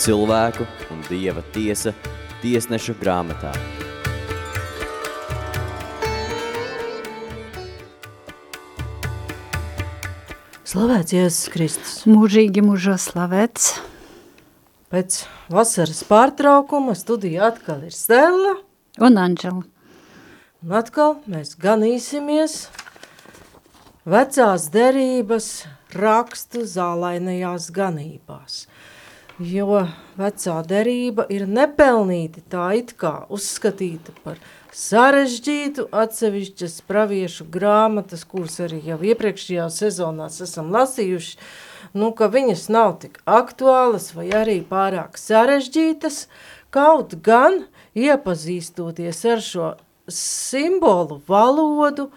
cilvēku un dieva tiesa tiesnešu grāmatā. Slavēts Jēzus Kristus. Mūžīgi mūžā slavēts. Pēc vasaras pārtraukuma studija atkal ir Stella. Un Anžela. Un atkal mēs ganīsimies vecās derības rakstu zālainajās ganībās. Jo vecā derība ir nepelnīti tā it kā uzskatīta par sarežģītu atsevišķas praviešu grāmatas, kuras arī jau iepriekšējā sezonās esam lasījuši, nu, ka viņas nav tik aktuālas vai arī pārāk sarežģītas, kaut gan iepazīstoties ar šo simbolu valodu,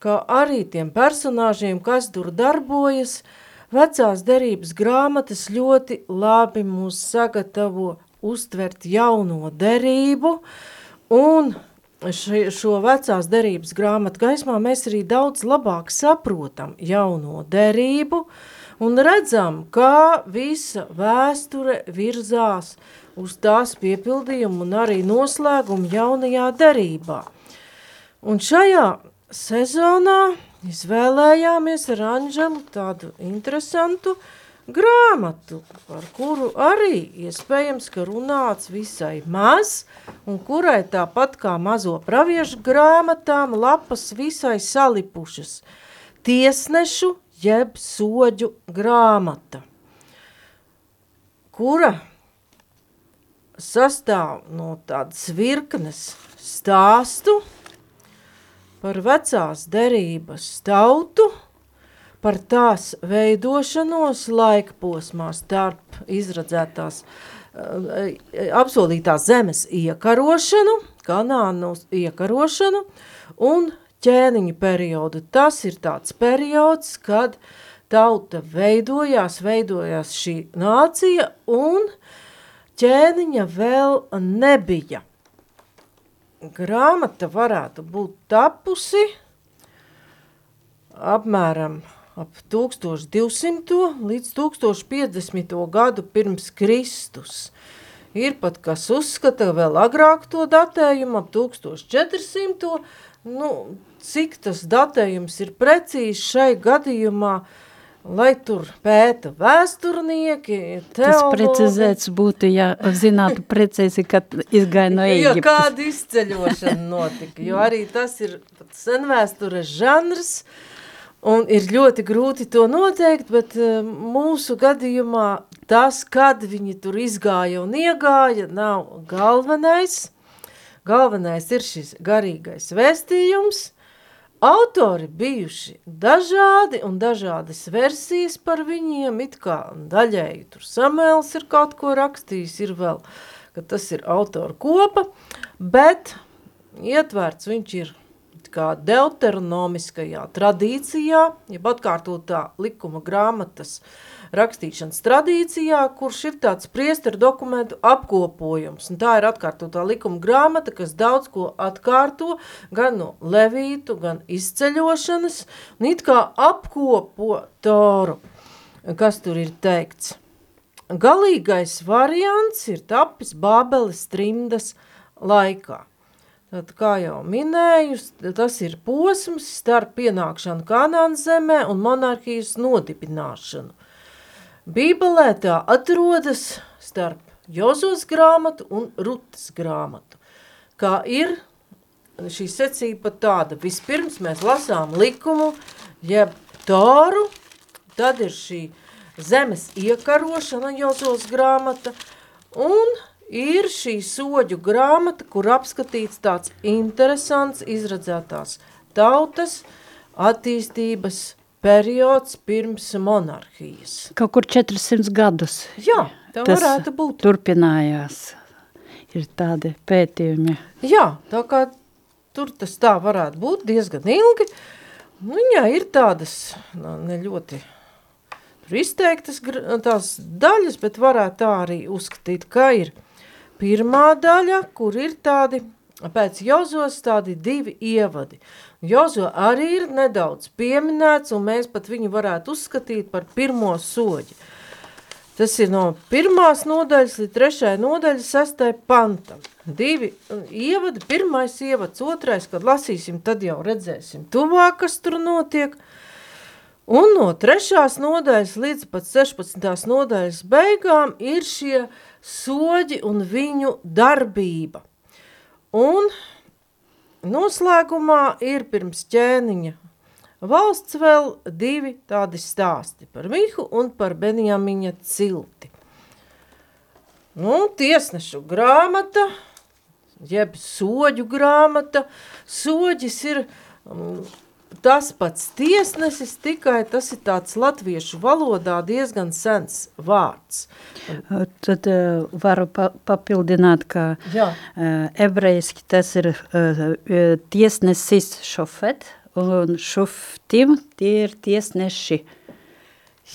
kā arī tiem personāžiem, kas tur darbojas, vecās derības grāmatas ļoti labi mūs sagatavo uztvert jauno derību, un ši, šo vecās derības grāmatu gaismā mēs arī daudz labāk saprotam jauno derību, un redzam, kā visa vēsture virzās uz tās piepildījumu un arī noslēgumu jaunajā derībā. Un šajā sezonā izvēlējāmies ar Anželu tādu interesantu grāmatu, par kuru arī iespējams, ka runāts visai maz, un kurai tāpat kā mazo praviešu grāmatām lapas visai salipušas. Tiesnešu jeb soģu grāmata, kura sastāv no tādas virknes stāstu, par vecās derības tautu, par tās veidošanos laikposmā starp izradzētās uh, apsolītās zemes iekarošanu, kanānu iekarošanu un ķēniņu periodu. Tas ir tāds periods, kad tauta veidojās, veidojās šī nācija un ķēniņa vēl nebija grāmata varētu būt tapusi apmēram ap 1200 līdz 1050 gadu pirms Kristus. Ir pat kas uzskata vēl agrāk to datējumu ap 1400, nu, cik tas datējums ir precīzi šai gadījumā, uh, lai tur pēta vēsturnieki, teologi. Tas precizēts būtu, ja zinātu precīzi, kad izgāja no Eģiptes. Jo kāda izceļošana notika, jo arī tas ir senvēstures žanrs, un ir ļoti grūti to noteikt, bet eh, mūsu gadījumā tas, kad viņi tur izgāja un iegāja, nav galvenais. Galvenais ir šis garīgais vēstījums – Autori bijuši dažādi un dažādas versijas par viņiem, it kā daļēji tur Samuēls ir kaut ko rakstījis, ir vēl, ka tas ir autora kopa, bet ietverts viņš ir kā deuteronomiskajā tradīcijā, jeb atkārtotā likuma grāmatas uh, rakstīšanas tradīcijā, kurš ir tāds priesteru dokumentu apkopojums. Un tā ir atkārtotā likuma grāmata, kas daudz ko atkārto, gan no levītu, gan izceļošanas, un it kā apkopo toru, kas tur ir teikts. Galīgais variants ir tapis Bābeles trimdas laikā. Tad, kā jau minēju, tas ir posms starp pienākšanu Kanānas zemē un monarhijas nodibināšanu. Bībelē tā atrodas starp Jozos grāmatu un Rutas grāmatu. Kā ir šī secība tāda, vispirms mēs lasām likumu, jeb tāru, tad ir šī zemes iekarošana Jozos grāmata, un ir šī soģu grāmata, kur apskatīts tāds interesants izradzētās tautas attīstības periods pirms monarhijas. Kaut kur 400 gadus. Jā, tā varētu būt. turpinājās. Ir tādi pētījumi. Jā, tā kā tur tas tā varētu būt diezgan ilgi. Nu, viņā ir tādas nu, ne ļoti izteiktas tās daļas, bet varētu tā arī uzskatīt, ka ir pirmā daļa, kur ir tādi pēc Jozos tādi divi ievadi. Jozo arī ir nedaudz pieminēts, un mēs pat viņu varētu uzskatīt par pirmo soģi. Tas ir no pirmās nodaļas līdz trešajai nodaļas sastai pantam. Divi ievadi, pirmais ievads, otrais, kad lasīsim, tad jau redzēsim tuvāk, kas tur notiek. Un no trešās nodaļas līdz pat 16. nodaļas beigām ir šie soģi un viņu darbība. Un noslēgumā ir pirms ķēniņa valsts vēl divi tādi stāsti par Mihu un par Benjamiņa cilti. Nu, tiesnešu grāmata, jeb soģu grāmata, soģis ir um, tas pats tiesnesis, tikai tas ir tāds latviešu valodā diezgan sens vārds. Tad uh, varu pa papildināt, ka Jā. uh, ebrejiski tas ir uh, tiesnesis šofet, un šuftim tie ir tiesneši.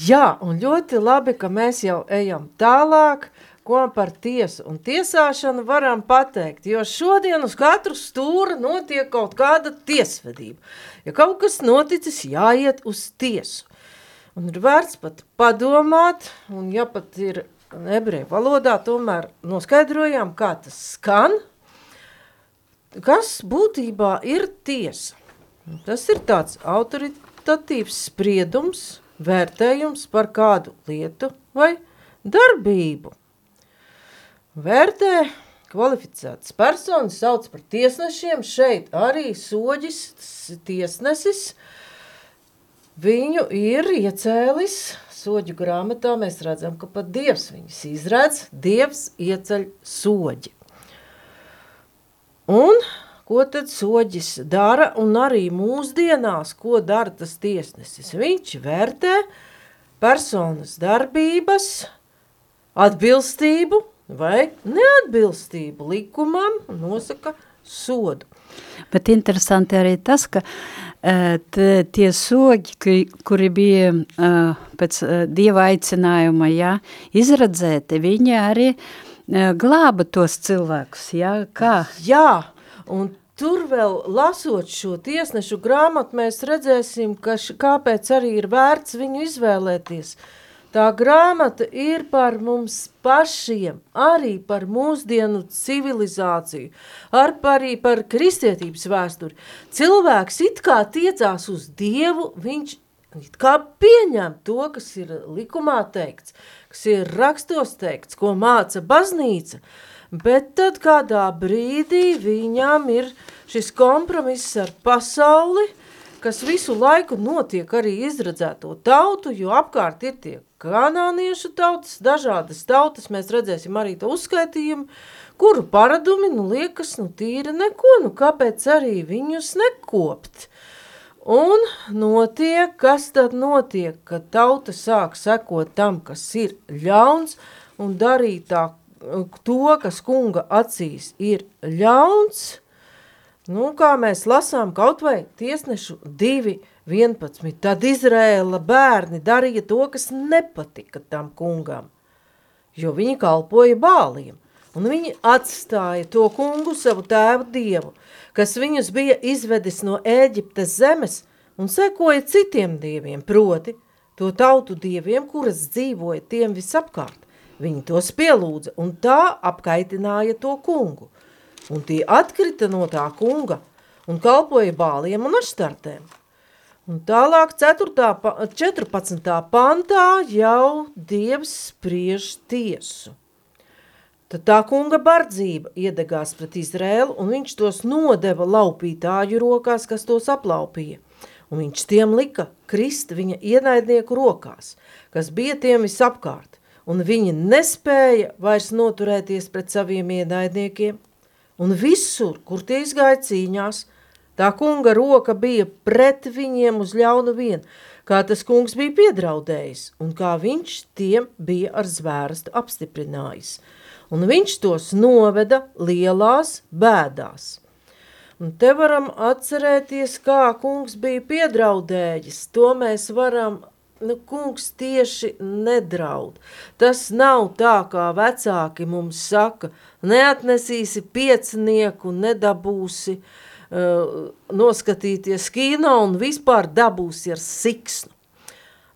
Jā, un ļoti labi, ka mēs jau ejam tālāk, ko par tiesu un tiesāšanu varam pateikt, jo šodien uz katru stūra notiek kaut kāda tiesvedība. Ja kaut kas noticis, jāiet uz tiesu. Un ir vērts pat padomāt, un ja pat ir ebreju valodā, tomēr noskaidrojām, kā tas skan, kas būtībā ir tiesa. Tas ir tāds autoritatīvs spriedums, vērtējums par kādu lietu vai darbību. Vērtē kvalificētas personas sauc par tiesnešiem, šeit arī soģis tiesnesis, viņu ir iecēlis soģu grāmatā, mēs redzam, ka pat Dievs viņus izredz, Dievs ieceļ soģi. Un ko tad soģis dara, un arī mūsdienās, ko dara tas tiesnesis. Viņš vērtē personas darbības, atbilstību vai neatbilstību likumam nosaka sodu. Bet interesanti arī tas, ka t, tie sogi, kuri bija pēc dieva aicinājuma ja, izradzēti, viņi arī glāba tos cilvēkus. Ja, kā? Jā, Un tur vēl lasot šo tiesnešu grāmatu, mēs redzēsim, ka š, kāpēc arī ir vērts viņu izvēlēties. Tā grāmata ir par mums pašiem, arī par mūsdienu civilizāciju, ar arī par kristietības vēsturi. Cilvēks it kā tiecās uz Dievu, viņš it kā pieņem to, kas ir likumā teikts, kas ir rakstos teikts, ko māca baznīca, bet tad kādā brīdī viņam ir šis kompromiss ar pasauli, kas visu laiku notiek arī izredzēto tautu, jo apkārt ir tie kanāniešu tautas, dažādas tautas, mēs redzēsim arī to uzskaitījumu, kuru paradumi, nu liekas, nu tīri neko, nu kāpēc arī viņus nekopt? Un notiek, kas tad notiek, kad tauta sāk sekot tam, kas ir ļauns un darīt tā to, kas kunga acīs ir ļauns, nu, kā mēs lasām kaut vai tiesnešu 2.11, tad Izrēla bērni darīja to, kas nepatika tam kungam, jo viņi kalpoja bāliem, un viņi atstāja to kungu savu tēvu dievu, kas viņus bija izvedis no Ēģiptes zemes un sekoja citiem dieviem, proti to tautu dieviem, kuras dzīvoja tiem visapkārt. Viņi tos pielūdza un tā apkaitināja to kungu. Un tie atkrita no tā kunga un kalpoja bāliem un aštartēm. Un tālāk 4. 14. pantā jau Dievs spriež tiesu. Tad tā kunga bardzība iedegās pret Izrēlu, un viņš tos nodeva laupītāju rokās, kas tos aplaupīja. Un viņš tiem lika krist viņa ienaidnieku rokās, kas bija tiem visapkārt un viņi nespēja vairs noturēties pret saviem ienaidniekiem, un visur, kur tie izgāja cīņās, tā kunga roka bija pret viņiem uz ļaunu vien, kā tas kungs bija piedraudējis, un kā viņš tiem bija ar zvērstu apstiprinājis. Un viņš tos noveda lielās bēdās. Un te varam atcerēties, kā kungs bija piedraudējis, to mēs varam nu, kungs tieši nedraud. Tas nav tā, kā vecāki mums saka, neatnesīsi piecinieku, nedabūsi uh, noskatīties kino un vispār dabūsi ar siksnu.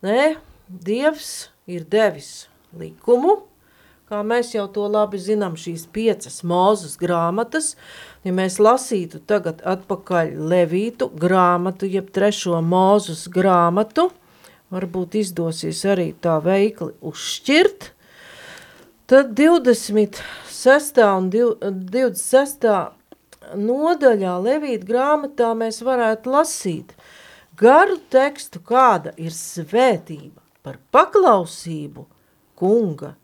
Nē, Dievs ir devis likumu, kā mēs jau to labi zinām, šīs piecas mūzes grāmatas, ja mēs lasītu tagad atpakaļ Levītu grāmatu, jeb trešo mūzes grāmatu, varbūt izdosies arī tā veikli uzšķirt, tad 26. un 26. nodaļā Levīta grāmatā mēs varētu lasīt garu tekstu, kāda ir svētība par paklausību kunga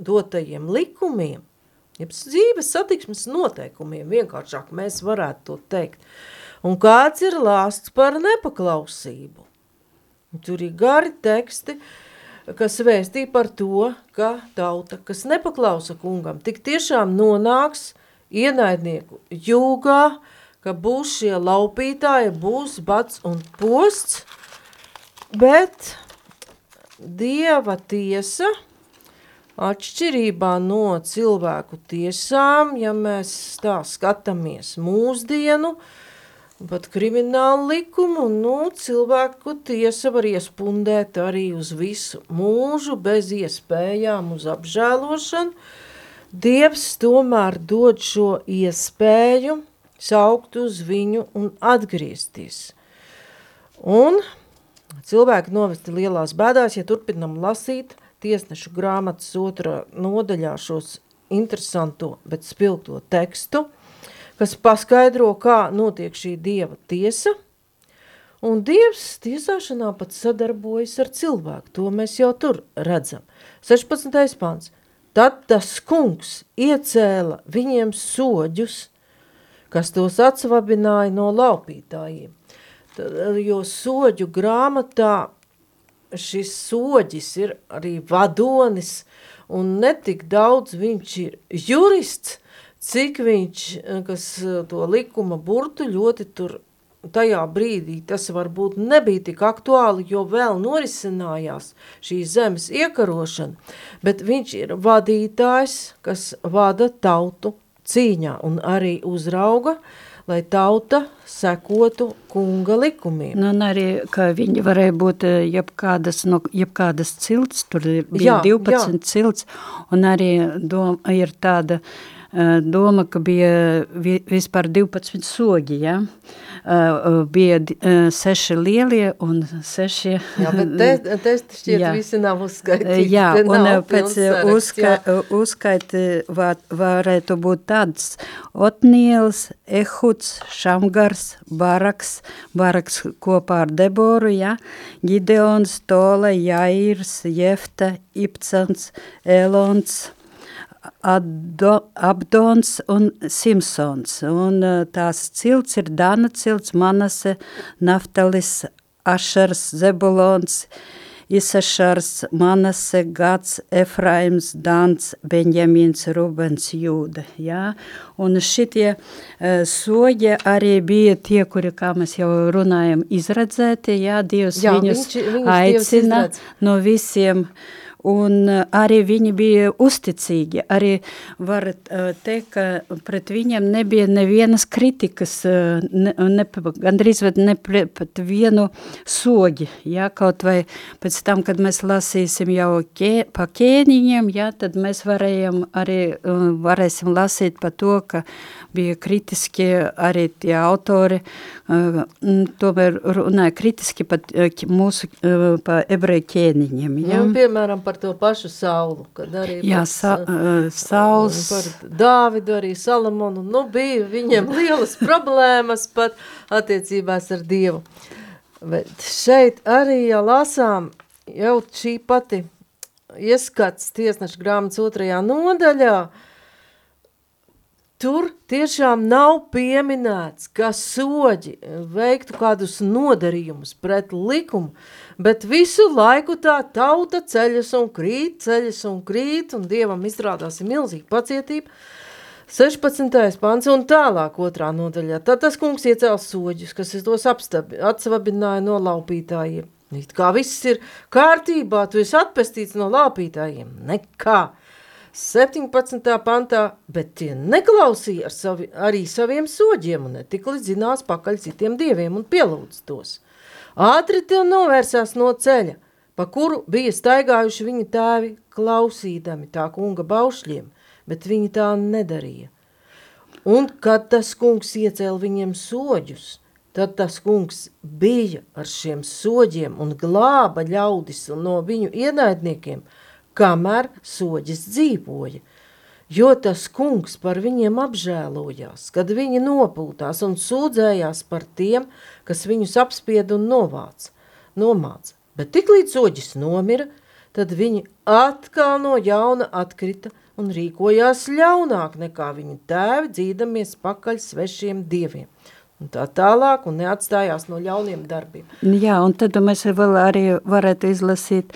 dotajiem likumiem, jeb dzīves satiksmes noteikumiem, vienkāršāk mēs varētu to teikt. Un kāds ir lāsts par nepaklausību? Tur ir gari teksti, kas vēstī par to, ka tauta, kas nepaklausa kungam, tik tiešām nonāks ienaidnieku jūgā, ka būs šie laupītāji, būs bats un posts, bet Dieva tiesa – Atšķirībā no cilvēku tiesām, ja mēs tā skatāmies mūsdienu, pat kriminālu likumu, nu, cilvēku tiesa var iespundēt arī uz visu mūžu bez iespējām uz apžēlošanu. Dievs tomēr dod šo iespēju saukt uz viņu un atgriezties. Un cilvēki novesti lielās bēdās, ja turpinam lasīt tiesnešu grāmatas otrā nodaļā šos interesanto, bet spilgto tekstu, kas paskaidro, kā notiek šī dieva tiesa, un dievs tiesāšanā pat sadarbojas ar cilvēku, to mēs jau tur redzam. 16. pants. Tad tas kungs iecēla viņiem soģus, kas tos atsvabināja no laupītājiem. Jo soģu grāmatā šis soģis ir arī vadonis, un netik daudz viņš ir jurists, cik viņš, kas to likuma burtu ļoti tur tajā brīdī, tas varbūt nebija tik aktuāli, jo vēl norisinājās šī zemes iekarošana, bet viņš ir vadītājs, kas vada tautu cīņā un arī uzrauga lai tauta sekotu kunga likumiem. Nu, un arī, ka viņi varēja būt eh, jebkādas, no jebkādas cilts, tur bija jā, 12 jā. cilts, un arī dom, ir tāda uh, doma, ka bija vispār 12 sogi, ja? Uh, bija uh, seši lielie un seši... Jā, bet te, te šķiet jā. visi nav uzskaitīti. Jā, un pēc uzska, uzskaiti var, varētu būt tāds Otniels, Ehuds, Šamgars, Baraks, Baraks kopā ar Deboru, ja? Gideons, Tole, Jairs, Jefta, Ipcans, Elons, Addo, Abdons un Simpsons. Un uh, tās cilts ir Dana cilts, Manase, Naftalis, Ašars, Zebulons, Isašars, Manase, Gats, Efraims, Dans, Benjamins, Rubens, Jūda. Ja? Un šitie uh, soģi arī bija tie, kuri, kā mēs jau runājam, izredzēti, ja? Dievs Jā, viņus viņš, viņus aicina Dievs no visiem uh, un eh, arī viņi bija uzticīgi. Arī var eh, teikt, ka pret viņiem nebija nevienas kritikas, eh, ne, ne, gandrīz ne pat vienu soģi, ja, kaut vai pēc tam, kad mēs lasīsim jau ķē, pa ķēniņiem, ja, tad mēs varējam arī, varēsim lasīt pa to, ka bija kritiski arī tie autori, tomēr runāja kritiski pat mūsu pa ebreju ķēniņiem. Ja. Nu, piemēram, par to pašu Saulu, kad arī Jā, sa, uh, Sauls. par Dāvidu, arī Salamonu, nu bija viņiem lielas problēmas pat attiecībās ar Dievu. Bet šeit arī, ja lasām, jau šī pati ieskats tiesneša grāmatas otrajā nodaļā, Tur tiešām nav pieminēts, ka soģi veiktu kādus nodarījumus pret likumu, Bet visu laiku tā tauta ceļas un krīt, ceļas un krīt, un Dievam izrādās ir milzīga pacietība. 16. pants un tālāk otrā nodaļā. Tad tas kungs iecēls soģus, kas tos atsvabināja no laupītājiem. It kā viss ir kārtībā, tu esi atpestīts no laupītājiem. Nekā. 17. pantā, bet tie neklausīja ar savi, arī saviem soģiem un netika līdz zinās pakaļ citiem dieviem un pielūdz tos. Ātri tie novērsās no ceļa, pa kuru bija staigājuši viņa tēvi klausīdami tā kunga baušļiem, bet viņi tā nedarīja. Un kad tas kungs iecēla viņiem soģus, tad tas kungs bija ar šiem soģiem un glāba ļaudis no viņu ienaidniekiem, kamēr soģis dzīvoja. Jo tas kungs par viņiem apžēlojās, kad viņi nopūtās un sūdzējās par tiem, kas viņus apspied un novāca, nomāca. Bet tik līdz soģis nomira, tad viņi atkal no jauna atkrita un rīkojās ļaunāk nekā viņa tēvi dzīdamies pakaļ svešiem dieviem un tā tālāk, un neatstājās no ļauniem darbiem. Jā, un tad mēs vēl arī varētu izlasīt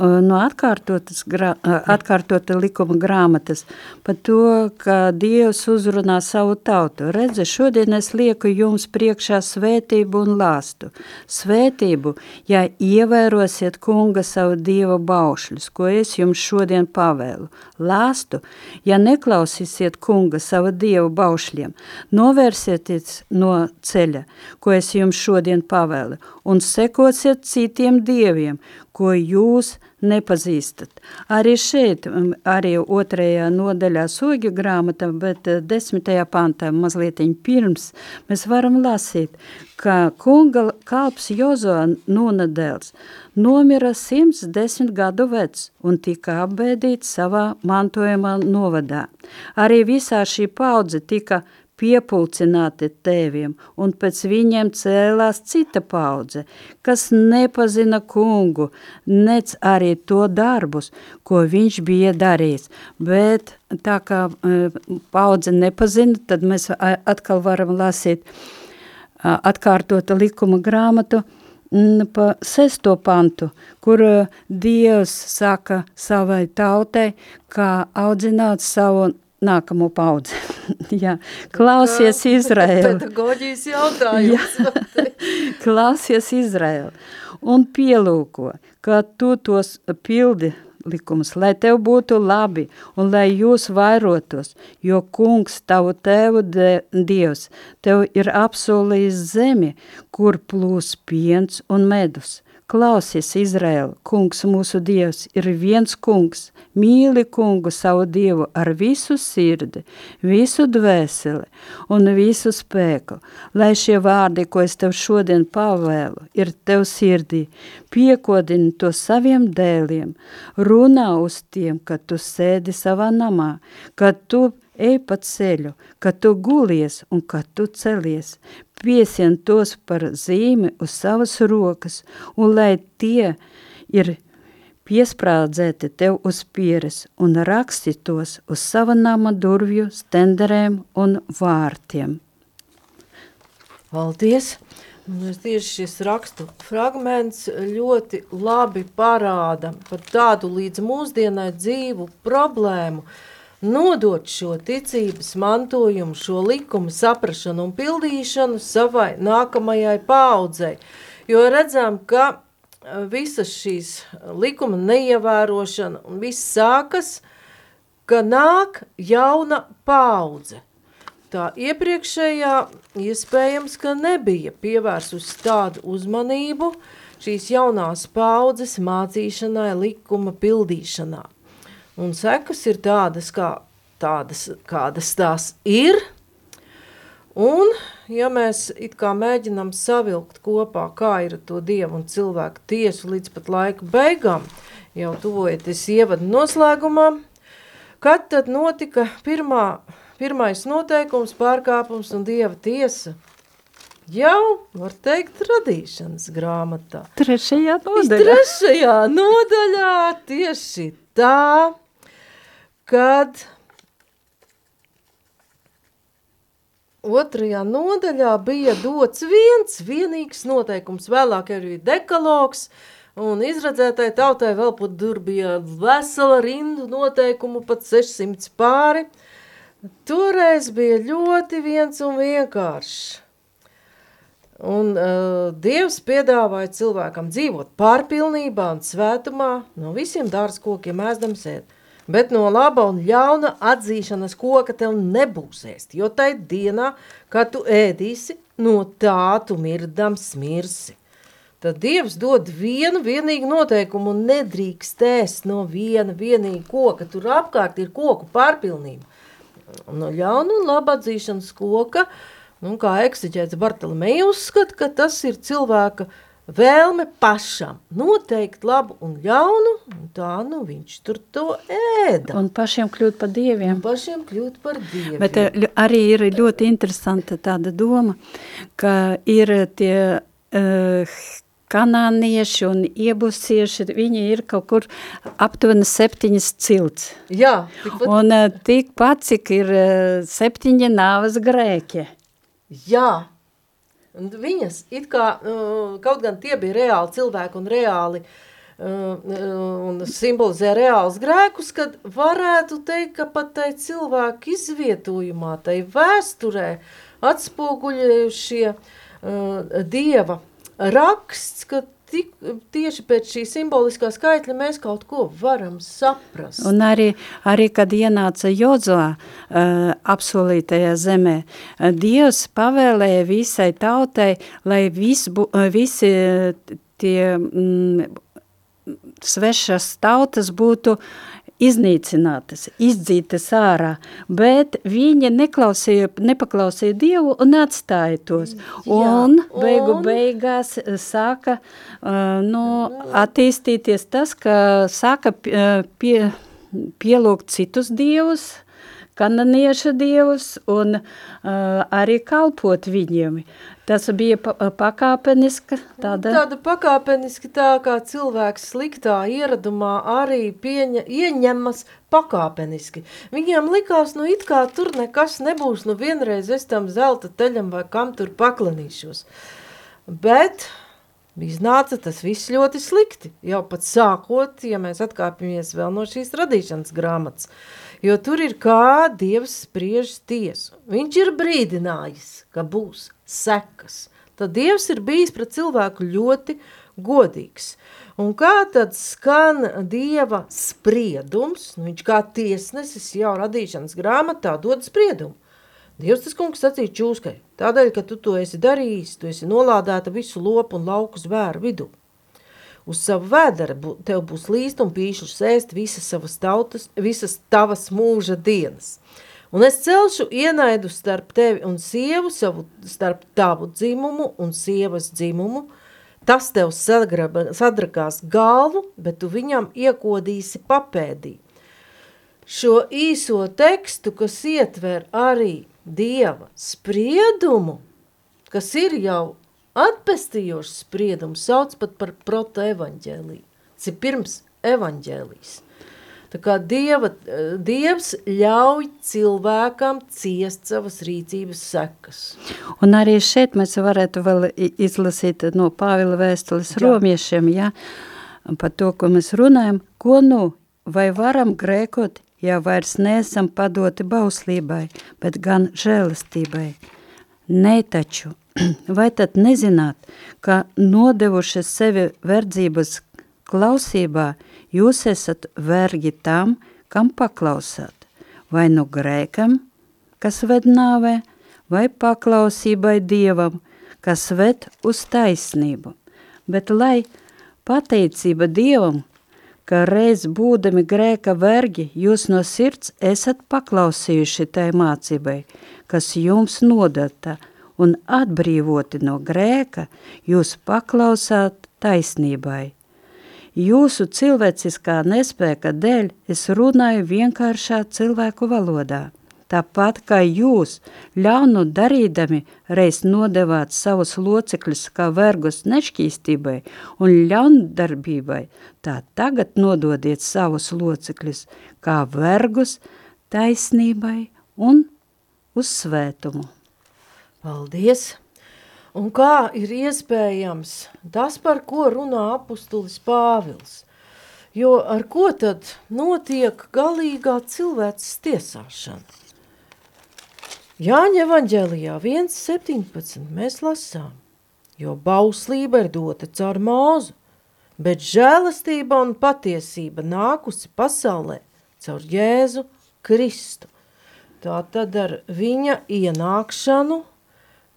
no atkārtotas, atkārtota likuma grāmatas par to, ka Dievs uzrunā savu tautu. Redze, šodien es lieku jums priekšā svētību un lāstu. Svētību, ja ievērosiet kunga savu Dieva baušļus, ko es jums šodien pavēlu. Lāstu, ja neklausīsiet kunga savu Dieva baušļiem, novērsieties no no ceļa, ko es jums šodien pavēlu, un sekosiet citiem dieviem, ko jūs nepazīstat. Arī šeit, arī otrajā nodaļā soģu grāmata, bet uh, desmitajā pantā mazliet pirms mēs varam lasīt, ka kunga kalps Jozo Nunadēls nomira 110 gadu vecs un tika apbēdīts savā mantojumā novadā. Arī visā šī paudze tika piepulcināti tēviem, un pēc viņiem cēlās cita paudze, kas nepazina kungu, nec arī to darbus, ko viņš bija darījis. Bet tā kā e, paudze nepazina, tad mēs atkal varam lasīt atkārtota likuma grāmatu, pa sesto pantu, kur e, Dievs saka savai tautai, kā audzināt savu nākamo paudzi. Jā, klausies Izraēlu. Pedagoģijas jautājums. klausies Izraēlu un pielūko, ka tu tos pildi likumus, lai tev būtu labi un lai jūs vairotos, jo kungs tavu tevu de, dievs tev ir apsolījis zemi, kur plūs piens un medus Klausies, Izraēla, kungs mūsu dievs ir viens kungs, mīli kungu savu dievu ar visu sirdi, visu dvēseli un visu spēku, lai šie vārdi, ko es tev šodien pavēlu, ir tev sirdī, piekodini to saviem dēliem, runā uz tiem, kad tu sēdi savā namā, kad tu ej pa ceļu, kad tu gulies un kad tu celies, piesien tos par zīmi uz savas rokas, un lai tie ir piesprādzēti tev uz pieres un raksti tos uz sava nama durvju, stenderēm un vārtiem. Paldies! Tieši šis rakstu fragments ļoti labi parāda par tādu līdz mūsdienai dzīvu problēmu, uh, nodot šo ticības mantojumu, šo likumu saprašanu un pildīšanu savai nākamajai paudzei. Jo redzam, ka e, visas šīs likuma neievērošana un viss sākas, ka nāk jauna paudze. Tā iepriekšējā iespējams, ka nebija pievērsus tādu uzmanību šīs jaunās paudzes mācīšanai, likuma pildīšanā. Un sekas ir tādas, kā, tādas kādas tās ir. Un, ja mēs mēģinām savilkt kopā, kā ir to dievu un cilvēku tiesu līdz pat laika beigām, jau tuvojoties ievadu noslēgumā, kad tad notika pirmā, pirmais noteikums, pārkāpums un dieva tiesa? Jau, var teikt, radīšanas grāmatā. Trešajā nodaļā. Trešajā nodaļā tieši tā, kad otrajā nodaļā bija dots viens vienīgs noteikums, vēlāk arī dekalogs, un izredzētai tautai vēl pat dur bija vesela rindu noteikumu, pat 600 pāri. Toreiz bija ļoti viens un vienkāršs. Un uh, Dievs piedāvāja cilvēkam dzīvot pārpilnībā un svētumā, no visiem dārza kokiem ēzdams ēt bet no laba un ļauna atzīšanas koka tev nebūs ēst, jo tai dienā, kad tu ēdīsi, no tā tu mirdams mirsi. tad Dievs dod vienu vienīgu noteikumu un nedrīkst ēst no viena vienīga koka. Tur apkārt ir koku pārpilnība. No ļauna un laba atzīšanas koka, nu, kā ekseģēts Bartolomei uzskata, ka tas ir cilvēka vēlme pašam noteikt labu un ļaunu, un tā nu viņš tur to ēda. Un pašiem kļūt par dieviem. Un pašiem kļūt par dieviem. Bet eh, arī ir ļoti interesanta tāda doma, ka ir tie uh, kanānieši un iebusieši, viņi ir kaut kur aptuveni septiņas cilts. Jā, tikpat, Un uh, tikpat, cik ir uh, septiņi nāvas grēki. jā. Un viņas it kā, uh, kaut gan tie bija reāli cilvēki un reāli uh, un simbolizē reāls grēkus, kad varētu teikt, ka pat tai cilvēku izvietojumā, tai vēsturē atspoguļojušie uh, dieva raksts, ka tik, tieši pēc šī simboliskā skaitļa mēs kaut ko varam saprast. Un arī, arī kad ienāca Jozoā uh, apsolītajā zemē, uh, Dievs pavēlēja visai tautai, lai vis, bu, uh, visi uh, tie mm, svešas tautas būtu iznīcinātas, izdzītas ārā, bet viņi neklausīja, nepaklausīja Dievu un atstāja tos. un beigu un- beigās eh, sāka uh, nu, attīstīties tas, ka sāka pie, pie, pielūgt citus dievus, kananieša dievus un uh, arī kalpot viņiem. Tas bija pa, pakāpeniska tāda... Tāda pakāpeniski tā, kā cilvēks sliktā ieradumā arī pieņa, ieņemas pakāpeniski. Viņiem likās, nu it kā tur nekas nebūs, nu vienreiz es tam zelta teļam vai kam tur paklanīšos. Bet iznāca tas viss ļoti slikti, jau pat sākot, ja mēs atkāpjamies vēl no šīs radīšanas grāmatas. Jo tur ir kā Dievs spriež tiesu. Viņš ir brīdinājis, ka būs sekas. Tad Dievs ir bijis pret cilvēku ļoti godīgs. Un kā tad skan Dieva spriedums, nu viņš kā tiesnesis jau radīšanas grāmatā dod spriedumu. Dievs tas kungs sacīja čūskai, tādēļ, ka tu to esi darījis, tu esi nolādēta visu lopu un lauku zvēru vidu. Uz savu vēdera bū, tev būs līst un pīšļu sēst visas savas tautas, visas tavas mūža dienas. Un es celšu ienaidu starp tevi un sievu, savu, starp tavu dzimumu un sievas dzimumu. Tas tev sagraba, sadrakās galvu, bet tu viņam iekodīsi papēdī. Šo īso tekstu, kas ietver arī Dieva spriedumu, kas ir jau atpestījošs spriedums, sauc pat par protoevaņģēliju. Tas ir pirms evaņģēlijas. Tā kā dieva, Dievs ļauj cilvēkam ciest savas rīcības sekas. Un arī šeit mēs varētu vēl izlasīt no Pāvila vēstules Jā. romiešiem, ja, par to, ko mēs runājam, ko nu, vai varam grēkot, ja vairs neesam padoti bauslībai, bet gan žēlastībai. Nē taču, vai tad nezināt, ka nodevuši sevi verdzības klausībā, jūs esat vergi tam, kam paklausāt, vai nu grēkam, kas ved nāvē, vai paklausībai Dievam, kas ved uz taisnību. Bet lai pateicība Dievam, ka reiz būdami grēka vergi, jūs no sirds esat paklausījuši tai mācībai, kas jums nodata, un atbrīvoti no grēka, jūs paklausāt taisnībai. Jūsu cilvēciskā nespēka dēļ es runāju vienkāršā cilvēku valodā. Tāpat kā jūs, ļaunu darīdami, reiz nodevāt savus locekļus kā vergus nešķīstībai un ļaundarbībai, tā tagad nododiet savus locekļus kā vergus taisnībai un uz svētumu. Paldies! Un kā ir iespējams tas, par ko runā apustulis Pāvils? Jo ar ko tad notiek galīgā cilvēces tiesāšana? Jāņa evaņģēlijā 1.17 mēs lasām, jo bauslība ir dota caur mūzu, bet žēlastība un patiesība nākusi pasaulē caur Jēzu Kristu. Tā tad ar viņa ienākšanu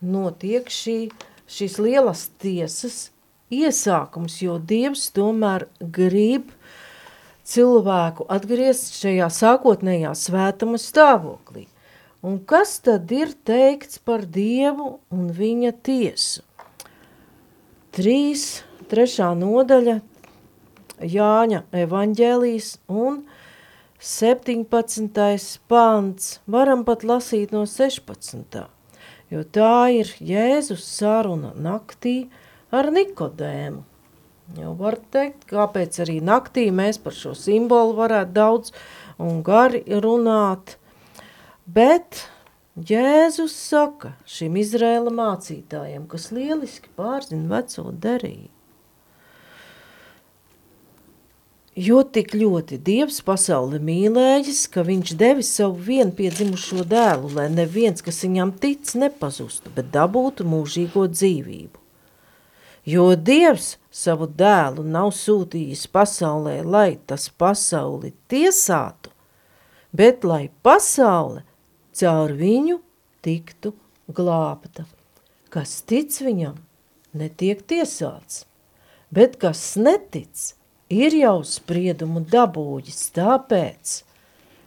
notiek šī, šīs lielas tiesas iesākums, jo Dievs tomēr grib cilvēku atgriezt šajā sākotnējā svētuma stāvoklī. Un kas tad ir teikts par Dievu un viņa tiesu? 3, 3. nodaļa Jāņa evaņģēlijas un 17. pants. Varam pat lasīt no 16. Jo tā ir Jēzus saruna naktī ar Nikodēmu. Jau var teikt, kāpēc arī naktī mēs par šo simbolu varētu daudz un gari runāt, bet Jēzus saka šim Izrēla mācītājiem, kas lieliski pārzina veco derību. Jo tik ļoti Dievs pasauli mīlējis, ka viņš devis savu vienpiedzimušo dēlu, lai neviens, kas viņam tic, nepazustu, bet dabūtu mūžīgo dzīvību. Jo Dievs savu dēlu nav sūtījis pasaulē, lai tas pasauli tiesātu, bet lai pasaule caur viņu tiktu glābta. Kas tic viņam, netiek tiesāts, bet kas netic – ir jau spriedumu dabūjis tāpēc,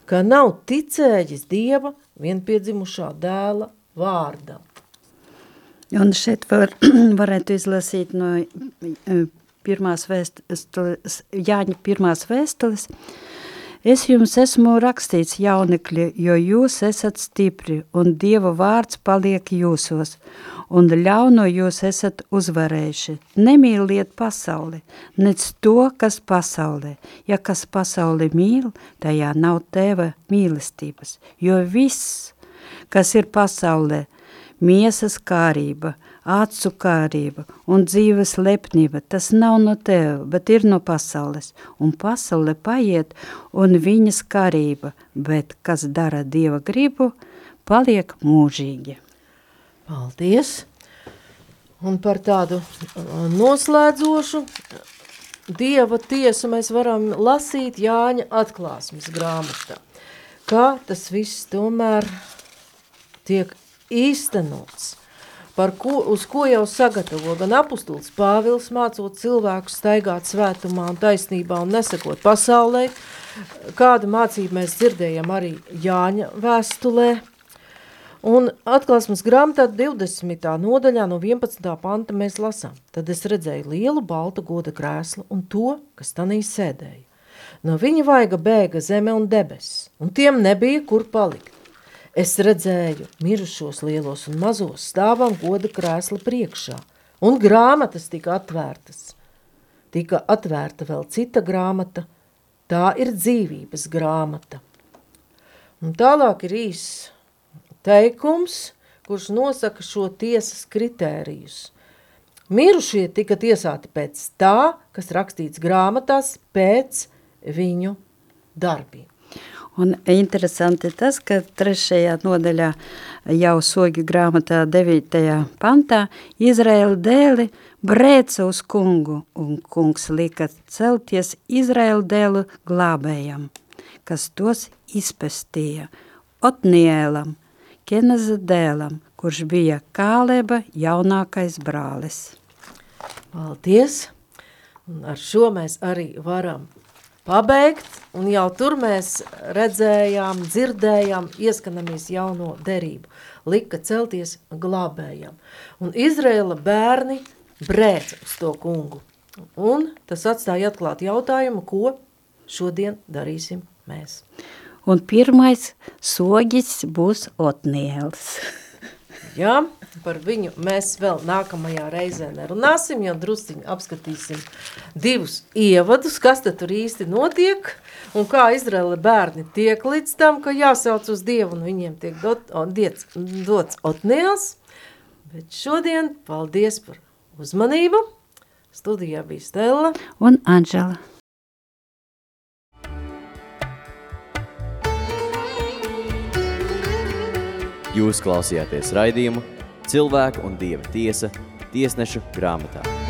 ka nav ticējis Dieva vienpiedzimušā dēla vārdam. Un šeit var, varētu izlasīt no eh, pirmās vēstules, Jāņa pirmās vēstules, Es jums esmu rakstīts jaunekļi, jo jūs esat stipri, un Dieva vārds paliek jūsos, un ļauno jūs esat uzvarējuši. Nemīliet pasauli, nec to, kas pasaulē. Ja kas pasauli mīl, tajā nav tēva mīlestības, jo viss, kas ir pasaulē, miesas kārība, acu kārība un dzīves lepnība, tas nav no teva, bet ir no pasaules, un pasaule paiet un viņas kārība, bet kas dara Dieva gribu, paliek mūžīgi. Paldies! Un par tādu uh, noslēdzošu Dieva tiesu mēs varam lasīt Jāņa atklāsmes grāmatā. Kā tas viss tomēr tiek īstenots par ko, uz ko jau sagatavo gan apustulis Pāvils, mācot cilvēku staigāt svētumā un taisnībā un nesakot pasaulē, kādu mācību mēs dzirdējam arī Jāņa vēstulē, un atklāsmes grāmatā 20. nodaļā no 11. panta mēs lasām, tad es redzēju lielu baltu goda krēslu un to, kas tanī sēdēja. No viņa vaiga bēga zeme un debesis, un tiem nebija kur palikt Es redzēju mirušos lielos un mazos stāvam goda krēsla priekšā, un grāmatas tika atvērtas. Tika atvērta vēl cita grāmata, tā ir dzīvības grāmata. Un tālāk ir īs teikums, kurš nosaka šo tiesas kritērijus. Mirušie tika tiesāti pēc tā, kas rakstīts grāmatās, pēc viņu darbiem. Un interesanti tas, ka trešajā nodaļā jau sogi grāmatā 9. pantā Izraēla dēli brēca uz kungu, un kungs lika celties Izraēla dēlu glābējam, kas tos izpestīja Otniēlam, Kenaza dēlam, kurš bija Kāleba jaunākais brālis. Paldies! Un ar šo mēs arī varam pabeigt, un jau tur mēs redzējām, dzirdējām, ieskanamies jauno derību. Lika celties glābējam. Un Izraela bērni brēc uz to kungu. Un tas atstāja atklāt jautājumu, ko šodien darīsim mēs. Un pirmais sogis būs Otniels. Jā, par viņu mēs vēl nākamajā reizē nerunāsim, jo drusciņi apskatīsim divus ievadus, kas tad tur īsti notiek, un kā Izraela bērni tiek līdz tam, ka jāsauc uz Dievu, un viņiem tiek dot, o, diets, dots Otniels, bet šodien paldies par uzmanību, studijā bija Stella un Anžela. Jūs klausījāties raidījumu Cilvēku un Dieva tiesa tiesnešu grāmatā.